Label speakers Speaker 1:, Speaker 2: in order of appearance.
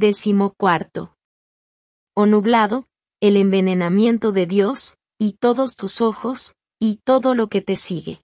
Speaker 1: décimo cuarto O oh nublado, el envenenamiento de Dios, y todos tus ojos, y todo lo que te sigue.